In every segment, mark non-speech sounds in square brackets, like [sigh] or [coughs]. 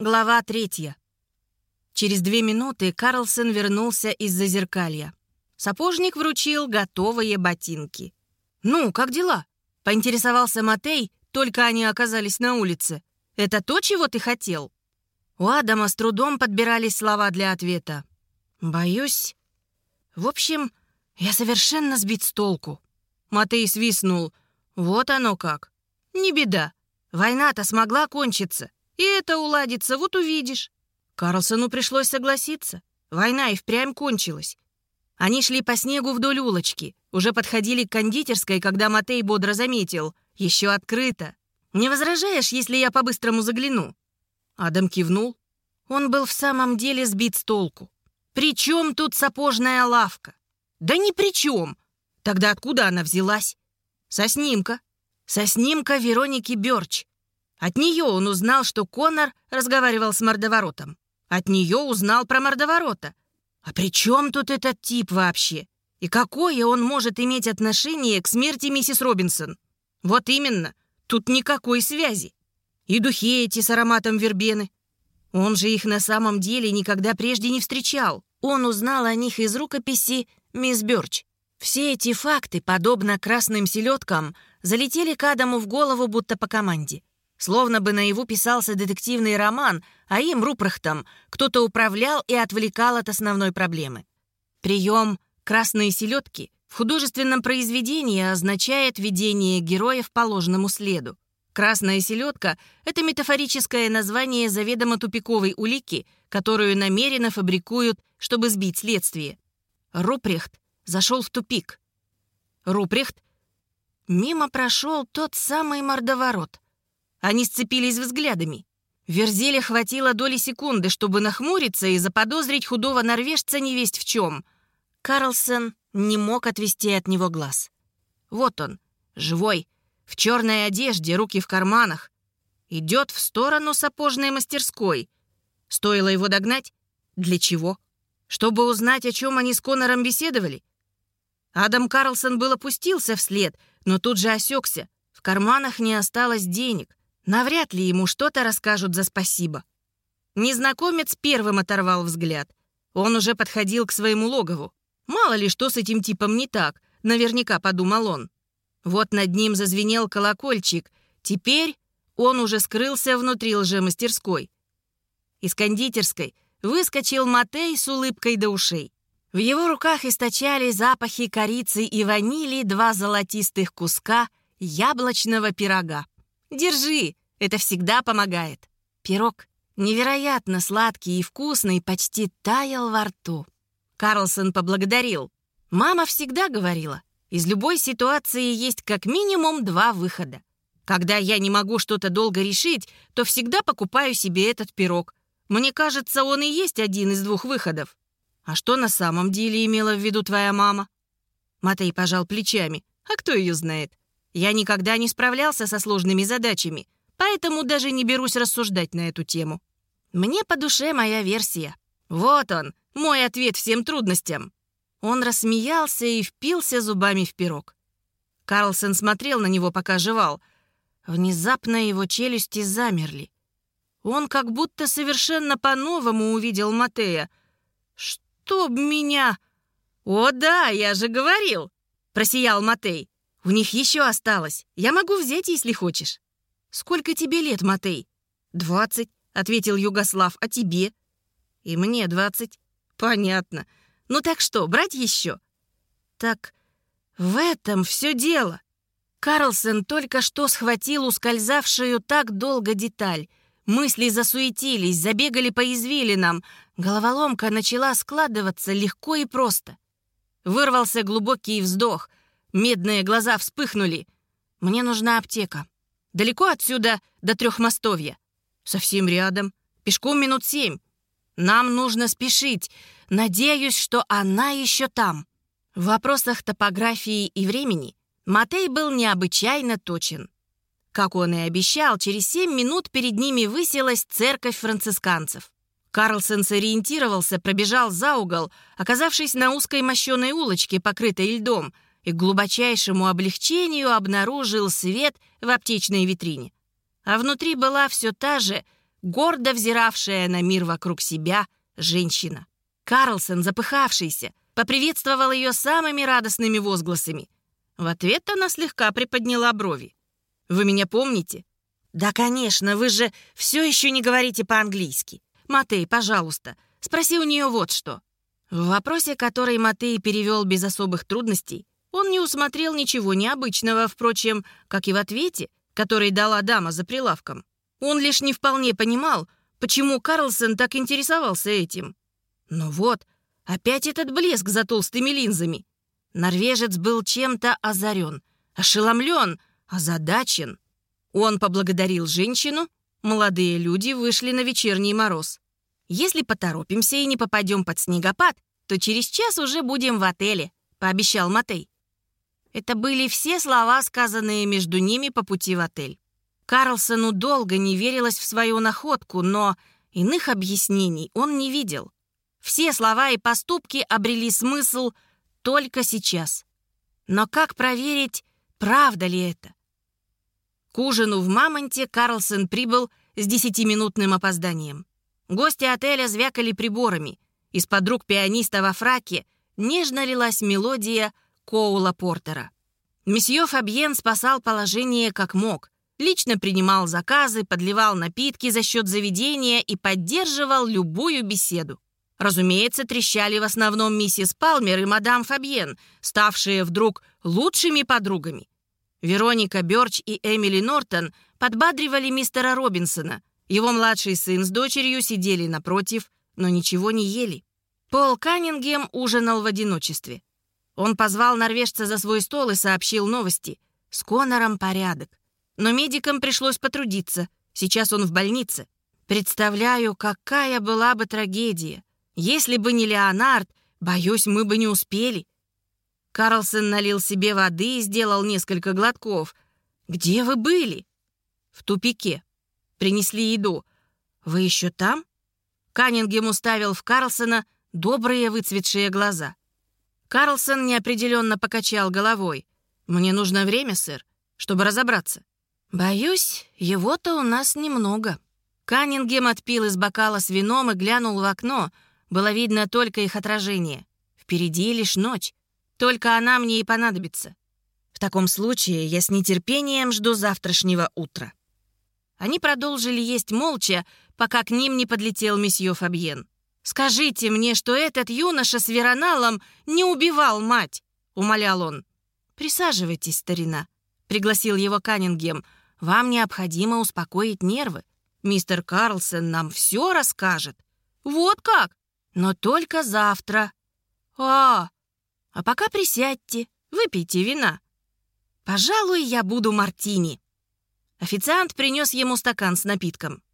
Глава третья. Через две минуты Карлсон вернулся из зазеркалья. Сапожник вручил готовые ботинки. «Ну, как дела?» — поинтересовался Матей, только они оказались на улице. «Это то, чего ты хотел?» У Адама с трудом подбирались слова для ответа. «Боюсь...» «В общем, я совершенно сбит с толку». Матей свистнул. «Вот оно как. Не беда. Война-то смогла кончиться. И это уладится, вот увидишь». Карлсону пришлось согласиться. Война и впрямь кончилась. Они шли по снегу вдоль улочки. Уже подходили к кондитерской, когда Матей бодро заметил. «Еще открыто. Не возражаешь, если я по-быстрому загляну?» Адам кивнул. Он был в самом деле сбит с толку. «При чем тут сапожная лавка?» «Да ни при чем!» Тогда откуда она взялась? Со снимка. Со снимка Вероники Бёрч. От нее он узнал, что Конор разговаривал с мордоворотом. От нее узнал про мордоворота. А при чем тут этот тип вообще? И какое он может иметь отношение к смерти миссис Робинсон? Вот именно, тут никакой связи. И духи эти с ароматом вербены. Он же их на самом деле никогда прежде не встречал. Он узнал о них из рукописи «Мисс Бёрч». Все эти факты, подобно красным селедкам, залетели к Адаму в голову будто по команде. Словно бы наяву писался детективный роман, а им, Рупрахтом, кто-то управлял и отвлекал от основной проблемы. Прием «красные селедки» в художественном произведении означает ведение героев по ложному следу. Красная селедка — это метафорическое название заведомо тупиковой улики, которую намеренно фабрикуют, чтобы сбить следствие. Рупрехт зашел в тупик. Рупрехт мимо прошел тот самый мордоворот. Они сцепились взглядами. Верзеля хватило доли секунды, чтобы нахмуриться и заподозрить худого норвежца невесть в чем. Карлсон не мог отвести от него глаз. Вот он, живой, в черной одежде, руки в карманах. Идет в сторону сапожной мастерской. Стоило его догнать? Для чего? Чтобы узнать, о чем они с Конором беседовали? Адам Карлсон был опустился вслед, но тут же осекся. В карманах не осталось денег. Навряд ли ему что-то расскажут за спасибо. Незнакомец первым оторвал взгляд. Он уже подходил к своему логову. Мало ли что с этим типом не так, наверняка подумал он. Вот над ним зазвенел колокольчик. Теперь он уже скрылся внутри лжемастерской. Из кондитерской выскочил Матей с улыбкой до ушей. В его руках источали запахи корицы и ванили два золотистых куска яблочного пирога. «Держи, это всегда помогает». Пирог невероятно сладкий и вкусный, почти таял во рту. Карлсон поблагодарил. «Мама всегда говорила, из любой ситуации есть как минимум два выхода. Когда я не могу что-то долго решить, то всегда покупаю себе этот пирог. Мне кажется, он и есть один из двух выходов. «А что на самом деле имела в виду твоя мама?» Матей пожал плечами. «А кто ее знает? Я никогда не справлялся со сложными задачами, поэтому даже не берусь рассуждать на эту тему. Мне по душе моя версия. Вот он, мой ответ всем трудностям». Он рассмеялся и впился зубами в пирог. Карлсон смотрел на него, пока жевал. Внезапно его челюсти замерли. Он как будто совершенно по-новому увидел Матея. Что? чтоб меня!» «О да, я же говорил!» — просиял Матей. «У них еще осталось. Я могу взять, если хочешь». «Сколько тебе лет, Матей?» «Двадцать», — ответил Югослав. «А тебе?» «И мне двадцать». «Понятно. Ну так что, брать еще?» «Так в этом все дело». Карлсон только что схватил ускользавшую так долго деталь — Мысли засуетились, забегали по извилинам. Головоломка начала складываться легко и просто. Вырвался глубокий вздох. Медные глаза вспыхнули. «Мне нужна аптека. Далеко отсюда до Трехмостовья?» «Совсем рядом. Пешком минут семь. Нам нужно спешить. Надеюсь, что она еще там». В вопросах топографии и времени Матей был необычайно точен. Как он и обещал, через семь минут перед ними высилась церковь францисканцев. Карлсон сориентировался, пробежал за угол, оказавшись на узкой мощеной улочке, покрытой льдом, и к глубочайшему облегчению обнаружил свет в аптечной витрине. А внутри была все та же гордо взиравшая на мир вокруг себя женщина. Карлсон, запыхавшийся, поприветствовал ее самыми радостными возгласами. В ответ она слегка приподняла брови. «Вы меня помните?» «Да, конечно, вы же все еще не говорите по-английски. Матей, пожалуйста, спроси у нее вот что». В вопросе, который Матей перевел без особых трудностей, он не усмотрел ничего необычного, впрочем, как и в ответе, который дала дама за прилавком. Он лишь не вполне понимал, почему Карлсон так интересовался этим. Но вот, опять этот блеск за толстыми линзами. Норвежец был чем-то озарен, ошеломлен, озадачен. Он поблагодарил женщину, молодые люди вышли на вечерний мороз. «Если поторопимся и не попадем под снегопад, то через час уже будем в отеле», — пообещал Матей. Это были все слова, сказанные между ними по пути в отель. Карлсону долго не верилось в свою находку, но иных объяснений он не видел. Все слова и поступки обрели смысл только сейчас. Но как проверить, правда ли это? К ужину в Мамонте Карлсон прибыл с десятиминутным опозданием. Гости отеля звякали приборами. Из-под рук пианиста во фраке нежно лилась мелодия Коула Портера. Месье Фабьен спасал положение как мог. Лично принимал заказы, подливал напитки за счет заведения и поддерживал любую беседу. Разумеется, трещали в основном миссис Палмер и мадам Фабьен, ставшие вдруг лучшими подругами. Вероника Бёрч и Эмили Нортон подбадривали мистера Робинсона. Его младший сын с дочерью сидели напротив, но ничего не ели. Пол Каннингем ужинал в одиночестве. Он позвал норвежца за свой стол и сообщил новости. С Конором порядок. Но медикам пришлось потрудиться. Сейчас он в больнице. Представляю, какая была бы трагедия. Если бы не Леонард, боюсь, мы бы не успели. Карлсон налил себе воды и сделал несколько глотков. «Где вы были?» «В тупике. Принесли еду. Вы еще там?» Каннингем уставил в Карлсона добрые выцветшие глаза. Карлсон неопределенно покачал головой. «Мне нужно время, сэр, чтобы разобраться». «Боюсь, его-то у нас немного». Каннингем отпил из бокала с вином и глянул в окно. Было видно только их отражение. Впереди лишь ночь. Только она мне и понадобится. В таком случае я с нетерпением жду завтрашнего утра». Они продолжили есть молча, пока к ним не подлетел месье Фабьен. «Скажите мне, что этот юноша с вероналом не убивал мать!» — умолял он. «Присаживайтесь, старина», — пригласил его Каннингем. «Вам необходимо успокоить нервы. Мистер Карлсон нам все расскажет». «Вот как? Но только завтра». «А, а пока присядьте, выпейте вина». «Пожалуй, я буду мартини». Официант принес ему стакан с напитком.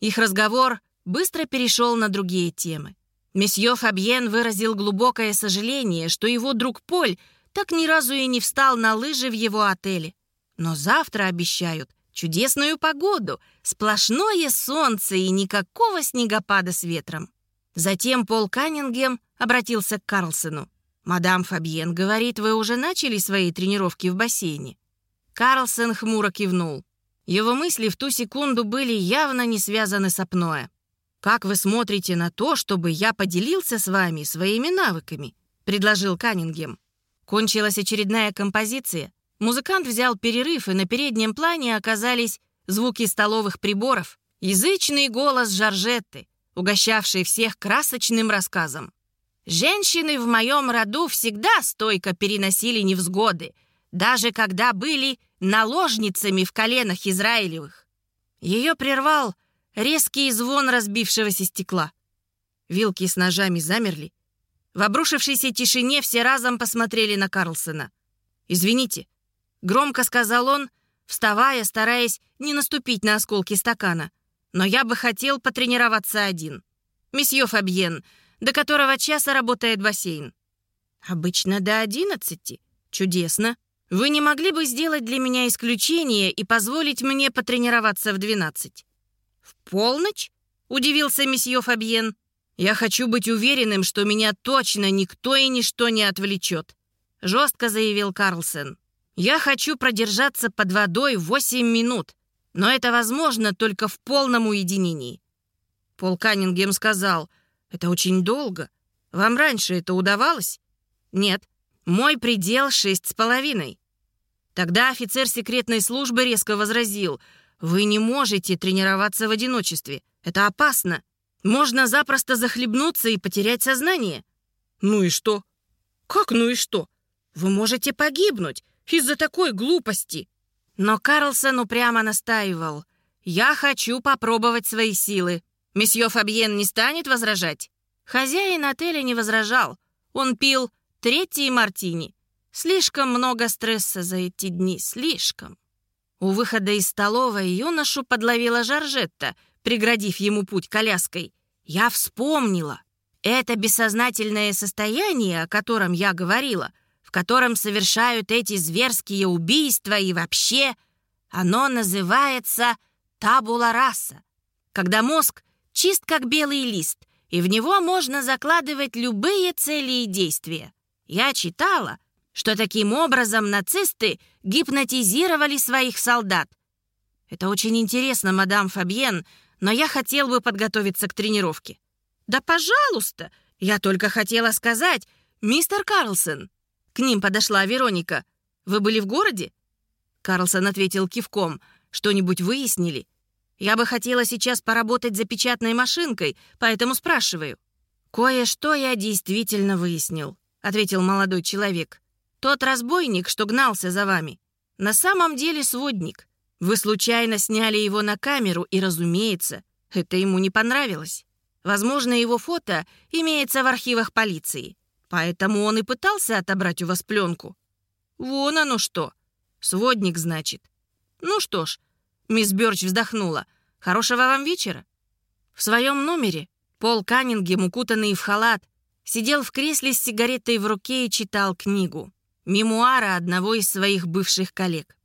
Их разговор быстро перешел на другие темы. Месье Фабьен выразил глубокое сожаление, что его друг Поль так ни разу и не встал на лыжи в его отеле. Но завтра обещают чудесную погоду, сплошное солнце и никакого снегопада с ветром. Затем Пол Каннингем обратился к Карлсону. «Мадам Фабьен говорит, вы уже начали свои тренировки в бассейне?» Карлсон хмуро кивнул. Его мысли в ту секунду были явно не связаны с апноэ. «Как вы смотрите на то, чтобы я поделился с вами своими навыками?» — предложил Каннингем. Кончилась очередная композиция. Музыкант взял перерыв, и на переднем плане оказались звуки столовых приборов, язычный голос Жоржетты, угощавший всех красочным рассказом. «Женщины в моем роду всегда стойко переносили невзгоды, даже когда были наложницами в коленах Израилевых». Ее прервал резкий звон разбившегося стекла. Вилки с ножами замерли. В обрушившейся тишине все разом посмотрели на Карлсона. «Извините», — громко сказал он, вставая, стараясь не наступить на осколки стакана. «Но я бы хотел потренироваться один. Месье Фабьен, до которого часа работает бассейн?» «Обычно до одиннадцати. Чудесно. Вы не могли бы сделать для меня исключение и позволить мне потренироваться в двенадцать?» «В полночь?» — удивился месье Фабьен. «Я хочу быть уверенным, что меня точно никто и ничто не отвлечет», — жестко заявил Карлсон. «Я хочу продержаться под водой восемь минут. но это возможно только в полном уединении. Пол Каннингем сказал, «Это очень долго. Вам раньше это удавалось?» «Нет. Мой предел шесть с половиной». Тогда офицер секретной службы резко возразил, «Вы не можете тренироваться в одиночестве. Это опасно. Можно запросто захлебнуться и потерять сознание». «Ну и что?» «Как ну и что? Вы можете погибнуть из-за такой глупости». Но Карлсон упрямо настаивал. «Я хочу попробовать свои силы. Месье Фабьен не станет возражать?» Хозяин отеля не возражал. Он пил третий мартини. Слишком много стресса за эти дни, слишком. У выхода из столовой юношу подловила Жоржетта, преградив ему путь коляской. Я вспомнила. Это бессознательное состояние, о котором я говорила, в котором совершают эти зверские убийства и вообще, оно называется табула раса, когда мозг чист как белый лист, и в него можно закладывать любые цели и действия. Я читала, что таким образом нацисты гипнотизировали своих солдат. Это очень интересно, мадам Фабьен, но я хотел бы подготовиться к тренировке. «Да, пожалуйста! Я только хотела сказать, мистер Карлсон!» К ним подошла Вероника. «Вы были в городе?» Карлсон ответил кивком. «Что-нибудь выяснили?» «Я бы хотела сейчас поработать за печатной машинкой, поэтому спрашиваю». «Кое-что я действительно выяснил», — ответил молодой человек. «Тот разбойник, что гнался за вами, на самом деле сводник. Вы случайно сняли его на камеру, и, разумеется, это ему не понравилось. Возможно, его фото имеется в архивах полиции. Поэтому он и пытался отобрать у вас пленку. Вон оно что. Сводник, значит. Ну что ж, мисс Бёрч вздохнула. Хорошего вам вечера. В своем номере Пол Каннингем, укутанный в халат, сидел в кресле с сигаретой в руке и читал книгу. Мемуары одного из своих бывших коллег.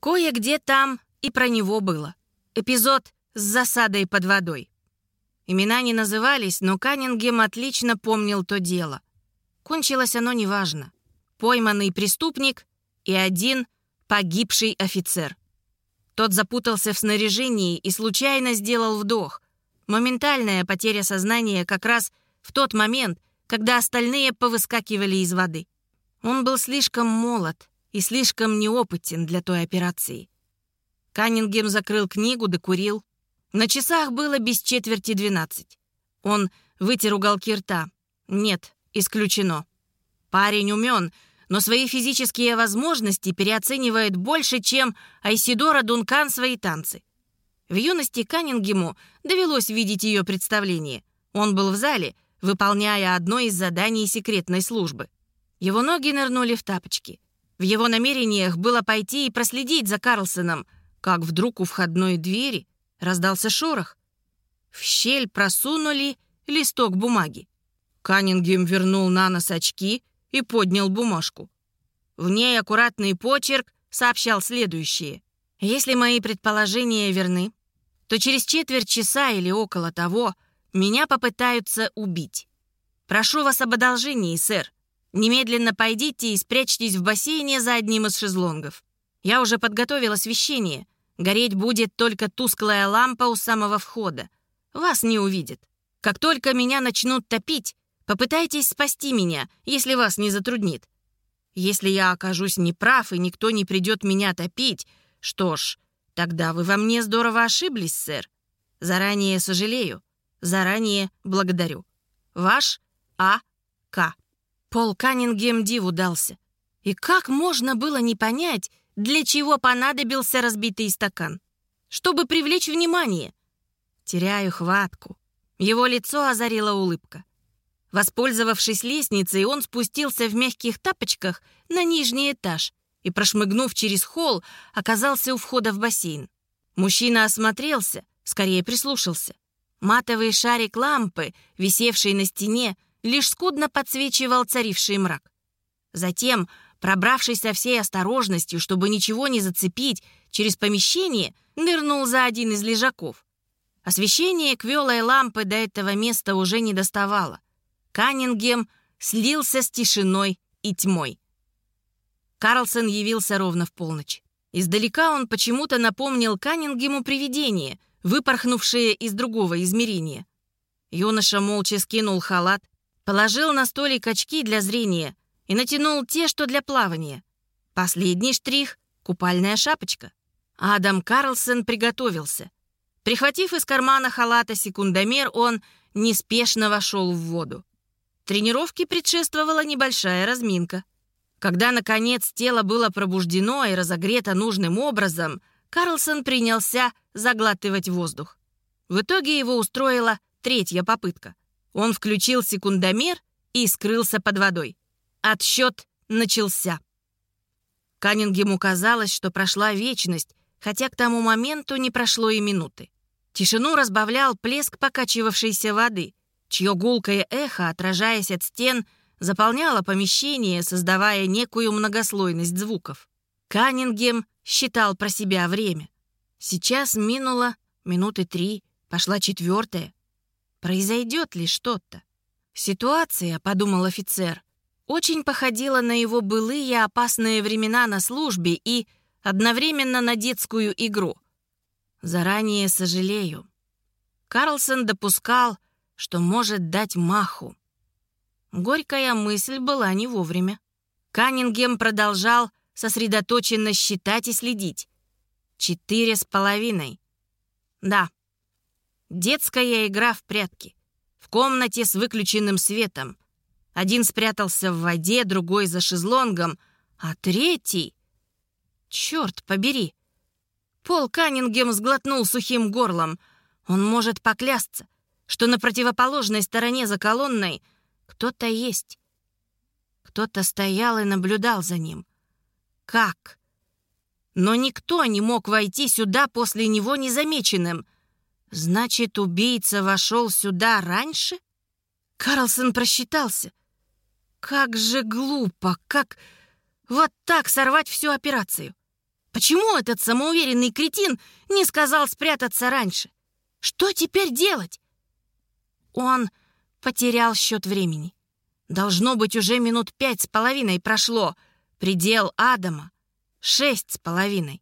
Кое-где там и про него было. Эпизод с засадой под водой. Имена не назывались, но Каннингем отлично помнил то дело. Кончилось оно неважно. Пойманный преступник и один погибший офицер. Тот запутался в снаряжении и случайно сделал вдох. Моментальная потеря сознания как раз в тот момент, когда остальные повыскакивали из воды. Он был слишком молод и слишком неопытен для той операции. Каннингем закрыл книгу, докурил. На часах было без четверти двенадцать. Он вытер уголки рта. Нет, исключено. Парень умен, но свои физические возможности переоценивает больше, чем Айсидора Дункан свои танцы. В юности Каннингему довелось видеть ее представление. Он был в зале, выполняя одно из заданий секретной службы. Его ноги нырнули в тапочки. В его намерениях было пойти и проследить за Карлсоном, как вдруг у входной двери Раздался шорох. В щель просунули листок бумаги. Каннингем вернул на нос очки и поднял бумажку. В ней аккуратный почерк сообщал следующее. «Если мои предположения верны, то через четверть часа или около того меня попытаются убить. Прошу вас об одолжении, сэр. Немедленно пойдите и спрячьтесь в бассейне за одним из шезлонгов. Я уже подготовил освещение. Гореть будет только тусклая лампа у самого входа. Вас не увидят. Как только меня начнут топить, попытайтесь спасти меня, если вас не затруднит. Если я окажусь неправ и никто не придет меня топить, что ж, тогда вы во мне здорово ошиблись, сэр. Заранее сожалею. Заранее благодарю. Ваш А. К. Пол Каннингем диву дался. И как можно было не понять, для чего понадобился разбитый стакан? Чтобы привлечь внимание. Теряю хватку. Его лицо озарила улыбка. Воспользовавшись лестницей, он спустился в мягких тапочках на нижний этаж и, прошмыгнув через холл, оказался у входа в бассейн. Мужчина осмотрелся, скорее прислушался. Матовый шарик лампы, висевший на стене, лишь скудно подсвечивал царивший мрак. Затем Пробравшись со всей осторожностью, чтобы ничего не зацепить, через помещение нырнул за один из лежаков. Освещение квелой лампы до этого места уже не доставало. Каннингем слился с тишиной и тьмой. Карлсон явился ровно в полночь. Издалека он почему-то напомнил Каннингему привидение, выпорхнувшее из другого измерения. Юноша молча скинул халат, положил на столик очки для зрения и натянул те, что для плавания. Последний штрих — купальная шапочка. Адам Карлсон приготовился. Прихватив из кармана халата секундомер, он неспешно вошел в воду. Тренировке предшествовала небольшая разминка. Когда, наконец, тело было пробуждено и разогрето нужным образом, Карлсон принялся заглатывать воздух. В итоге его устроила третья попытка. Он включил секундомер и скрылся под водой. Отсчет начался. Каннингему казалось, что прошла вечность, хотя к тому моменту не прошло и минуты. Тишину разбавлял плеск покачивавшейся воды, чье гулкое эхо, отражаясь от стен, заполняло помещение, создавая некую многослойность звуков. Каннингем считал про себя время. Сейчас минуло минуты три, пошла четвертая. Произойдет ли что-то? Ситуация, подумал офицер, очень походила на его былые опасные времена на службе и одновременно на детскую игру. Заранее сожалею. Карлсон допускал, что может дать маху. Горькая мысль была не вовремя. Каннингем продолжал сосредоточенно считать и следить. Четыре с половиной. Да, детская игра в прятки. В комнате с выключенным светом. Один спрятался в воде, другой за шезлонгом, а третий... Черт побери! Пол Каннингем сглотнул сухим горлом. Он может поклясться, что на противоположной стороне за колонной кто-то есть. Кто-то стоял и наблюдал за ним. Как? Но никто не мог войти сюда после него незамеченным. Значит, убийца вошел сюда раньше? Карлсон просчитался. Как же глупо, как... Вот так сорвать всю операцию. Почему этот самоуверенный кретин не сказал спрятаться раньше? Что теперь делать? Он потерял счет времени. Должно быть, уже минут пять с половиной прошло. Предел Адама — шесть с половиной.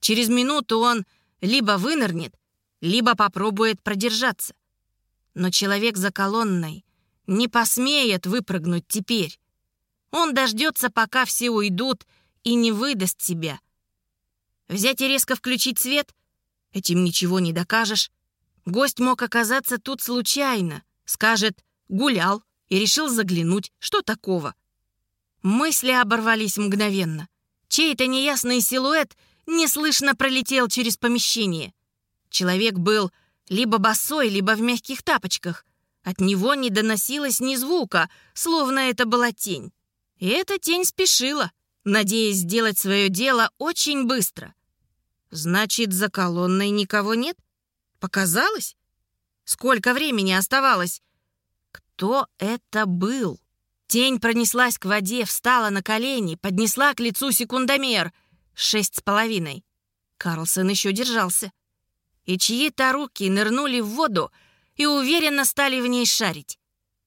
Через минуту он либо вынырнет, либо попробует продержаться. Но человек за колонной не посмеет выпрыгнуть теперь. Он дождется, пока все уйдут, и не выдаст себя. Взять и резко включить свет? Этим ничего не докажешь. Гость мог оказаться тут случайно. Скажет «гулял» и решил заглянуть. Что такого? Мысли оборвались мгновенно. Чей-то неясный силуэт неслышно пролетел через помещение. Человек был либо босой, либо в мягких тапочках. От него не доносилось ни звука, словно это была тень. И эта тень спешила, надеясь сделать свое дело очень быстро. Значит, за колонной никого нет? Показалось? Сколько времени оставалось? Кто это был? Тень пронеслась к воде, встала на колени, поднесла к лицу секундомер. Шесть с половиной. Карлсон еще держался. И чьи-то руки нырнули в воду, и уверенно стали в ней шарить.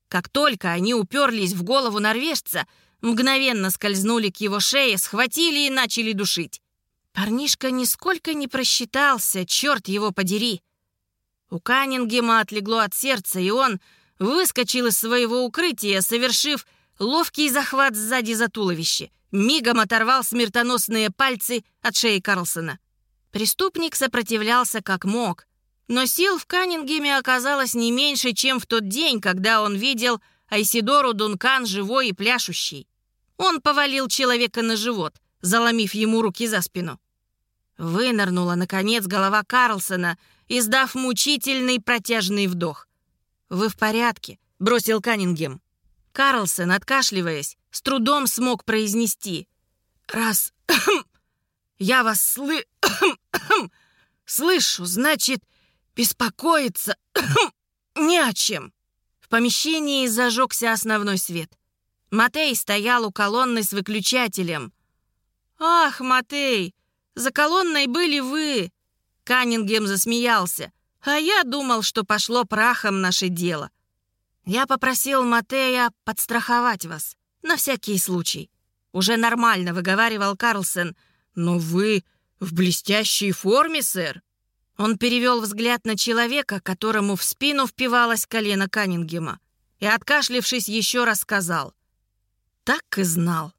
Как только они уперлись в голову норвежца, мгновенно скользнули к его шее, схватили и начали душить. Парнишка нисколько не просчитался, черт его подери. У Каннингема отлегло от сердца, и он выскочил из своего укрытия, совершив ловкий захват сзади за туловище. Мигом оторвал смертоносные пальцы от шеи Карлсона. Преступник сопротивлялся как мог, но сил в Каннингеме оказалось не меньше, чем в тот день, когда он видел Айсидору Дункан живой и пляшущий. Он повалил человека на живот, заломив ему руки за спину. Вынырнула, наконец, голова Карлсона, издав мучительный протяжный вдох. «Вы в порядке?» — бросил Каннингем. Карлсон, откашливаясь, с трудом смог произнести. «Раз [coughs] я вас слы... [coughs] слышу, значит, беспокоиться [coughs] не о чем. В помещении зажегся основной свет. Матей стоял у колонны с выключателем. «Ах, Матей, за колонной были вы!» Каннингем засмеялся. «А я думал, что пошло прахом наше дело. Я попросил Матея подстраховать вас, на всякий случай. Уже нормально выговаривал Карлсон, «Но вы в блестящей форме, сэр!» Он перевел взгляд на человека, которому в спину впивалось колено Каннингема, и, откашлившись, еще раз сказал. «Так и знал».